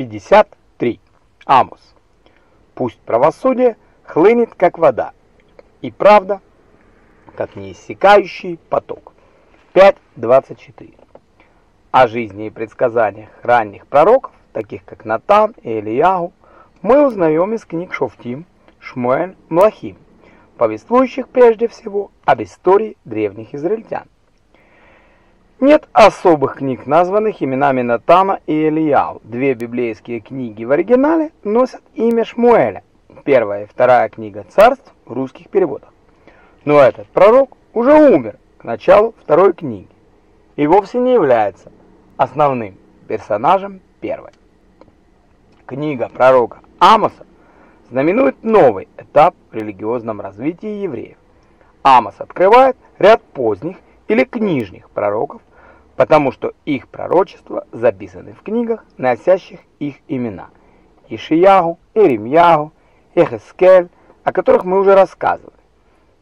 53. Амос. Пусть правосудие хлынет, как вода, и правда, как неиссякающий поток. 5.24. О жизни и предсказаниях ранних пророков, таких как Натан и Ильягу, мы узнаем из книг Шофтим, Шмуэль, Млахим, повествующих прежде всего об истории древних израильтян. Нет особых книг, названных именами Натана и Ильяу. Две библейские книги в оригинале носят имя Шмуэля. Первая и вторая книга царств в русских переводах. Но этот пророк уже умер к началу второй книги и вовсе не является основным персонажем первой. Книга пророка Амоса знаменует новый этап в религиозном развитии евреев. Амос открывает ряд поздних или книжных пророков, потому что их пророчества записаны в книгах, носящих их имена. Ишиягу, Иеремьягу, Эхескель, о которых мы уже рассказывали.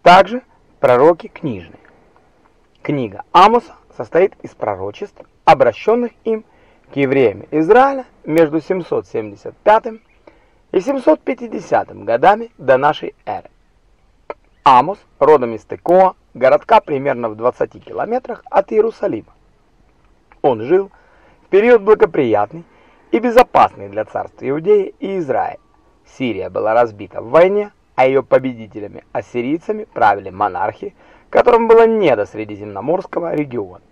Также пророки книжные. Книга Амоса состоит из пророчеств, обращенных им к евреям Израиля между 775 и 750 годами до нашей эры. Амос родом из Текоа, городка примерно в 20 километрах от Иерусалима. Он жил в период благоприятный и безопасный для царства Иудеи и Израиля. Сирия была разбита в войне, а ее победителями ассирийцами правили монархи, которым было не до Средиземноморского региона.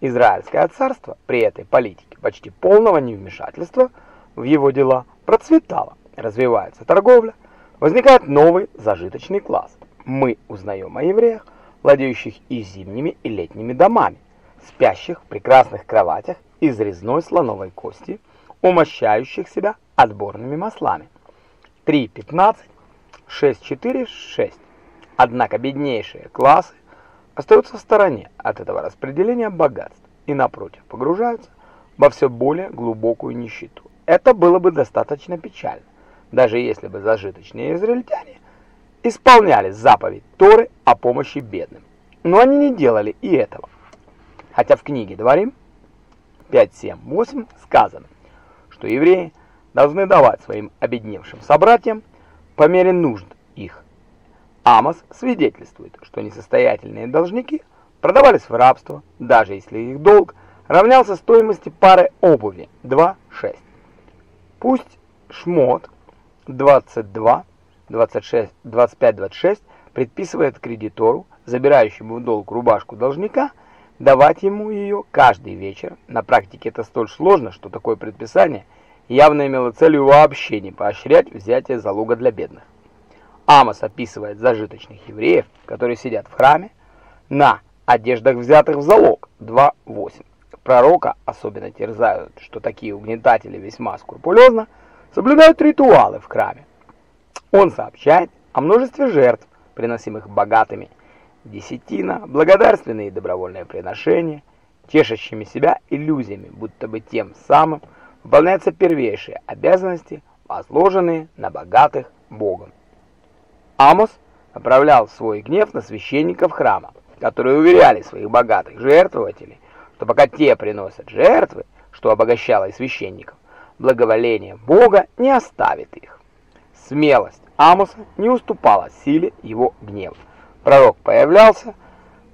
Израильское царство при этой политике почти полного невмешательства в его дела процветало, развивается торговля, возникает новый зажиточный класс. Мы узнаем о евреях, владеющих и зимними, и летними домами, спящих в прекрасных кроватях из резной слоновой кости, умощающих себя отборными маслами. 3.15, 6.4.6. Однако беднейшие классы остаются в стороне от этого распределения богатств и, напротив, погружаются во все более глубокую нищету. Это было бы достаточно печально, даже если бы зажиточные израильтяне исполняли заповедь Торы о помощи бедным. Но они не делали и этого. Хотя в книге Дворим 5.7.8 сказано, что евреи должны давать своим обедневшим собратьям по мере нужд их. Амос свидетельствует, что несостоятельные должники продавались в рабство, даже если их долг равнялся стоимости пары обуви 2.6. Пусть Шмот 22, 26, 25-26 предписывает кредитору, забирающему в долг рубашку должника, давать ему ее каждый вечер. На практике это столь сложно, что такое предписание явно имело целью вообще не поощрять взятие залога для бедных. Амос описывает зажиточных евреев, которые сидят в храме, на одеждах, взятых в залог 2.8. Пророка особенно терзают, что такие угнетатели весьма скрупулезно соблюдают ритуалы в храме. Он сообщает о множестве жертв, приносимых богатыми десятина, благодарственные добровольные приношения, тешащими себя иллюзиями, будто бы тем самым выполняются первейшие обязанности, возложенные на богатых Богом. Амос направлял свой гнев на священников храма, которые уверяли своих богатых жертвователей, что пока те приносят жертвы, что обогащало и священников, благоволение Бога не оставит их. Смелость Амоса не уступала силе его гнева. Пророк появлялся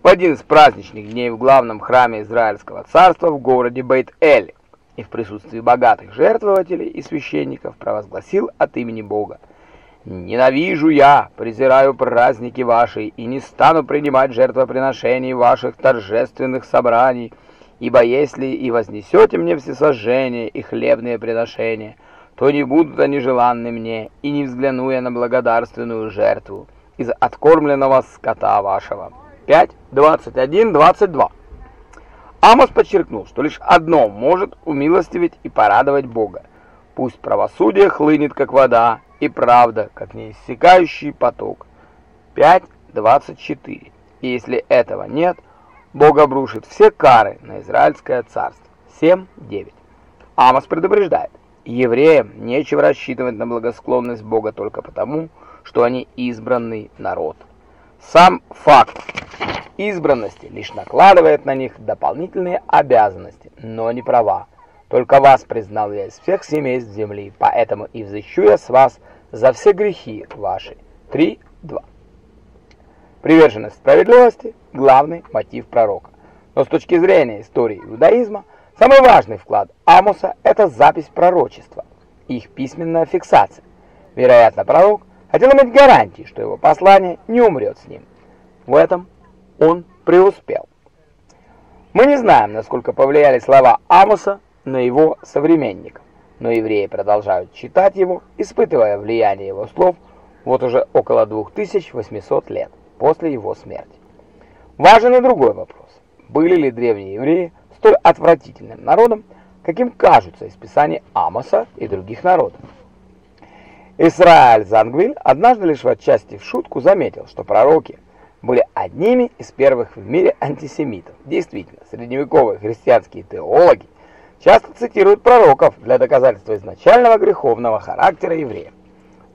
в один из праздничных дней в главном храме Израильского царства в городе Бейт-Эль и в присутствии богатых жертвователей и священников провозгласил от имени Бога. «Ненавижу я, презираю праздники ваши, и не стану принимать жертвоприношений ваших торжественных собраний, ибо если и вознесете мне всесожжения и хлебные приношения, то не будут они желанны мне, и не взгляну я на благодарственную жертву» из откормленного скота вашего. 5, 21, 22. Амос подчеркнул, что лишь одно может умилостивить и порадовать Бога. Пусть правосудие хлынет, как вода, и правда, как неиссякающий поток. 5, 24. И если этого нет, Бог обрушит все кары на Израильское царство. 7, 9. Амос предупреждает, евреям нечего рассчитывать на благосклонность Бога только потому, что что они избранный народ. Сам факт избранности лишь накладывает на них дополнительные обязанности, но не права. Только вас признал я из всех семейств земли, поэтому и взыщу я с вас за все грехи ваши. 3.2. Приверженность справедливости – главный мотив пророка. Но с точки зрения истории иудаизма, самый важный вклад Амоса – это запись пророчества, их письменная фиксация. Вероятно, пророк хотел иметь гарантии, что его послание не умрет с ним. В этом он преуспел. Мы не знаем, насколько повлияли слова Амоса на его современников, но евреи продолжают читать его, испытывая влияние его слов вот уже около 2800 лет после его смерти. Важен и другой вопрос. Были ли древние евреи столь отвратительным народом, каким кажутся из писаний Амоса и других народов? Исраэль Зангвиль однажды лишь в отчасти в шутку заметил, что пророки были одними из первых в мире антисемитов. Действительно, средневековые христианские теологи часто цитируют пророков для доказательства изначального греховного характера евреев.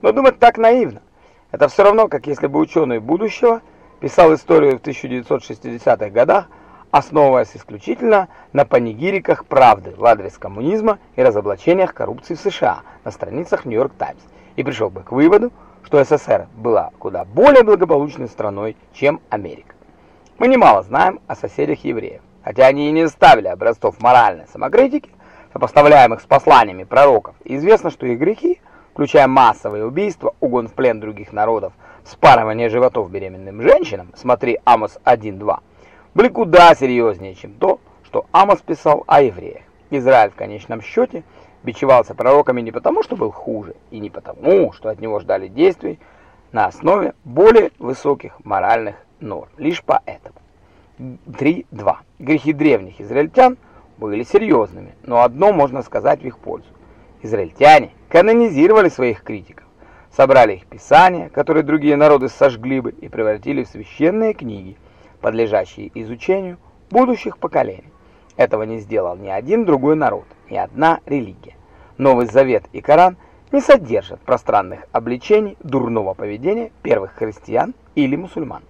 Но думать так наивно. Это все равно, как если бы ученый будущего писал историю в 1960-х годах, основываясь исключительно на панигириках правды в адрес коммунизма и разоблачениях коррупции в США на страницах Нью-Йорк Таймс, и пришел бы к выводу, что СССР была куда более благополучной страной, чем Америка. Мы немало знаем о соседях евреев, хотя они и не ставили образцов моральной самокритики, сопоставляемых с посланиями пророков. Известно, что их грехи, включая массовые убийства, угон в плен других народов, спарывание животов беременным женщинам, смотри Амос 1.2, были куда серьезнее, чем то, что Амос писал о евреях. Израиль в конечном счете – бичевался пророками не потому, что был хуже, и не потому, что от него ждали действий на основе более высоких моральных норм. Лишь поэтому. 3.2. Грехи древних израильтян были серьезными, но одно можно сказать в их пользу. Израильтяне канонизировали своих критиков, собрали их писания, которые другие народы сожгли бы, и превратили в священные книги, подлежащие изучению будущих поколений. Этого не сделал ни один другой народ, ни одна религия. Новый Завет и Коран не содержат пространных обличений дурного поведения первых христиан или мусульман.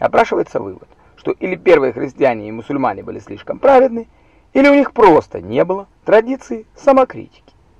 Опрашивается вывод, что или первые христиане и мусульмане были слишком праведны, или у них просто не было традиции самокритики.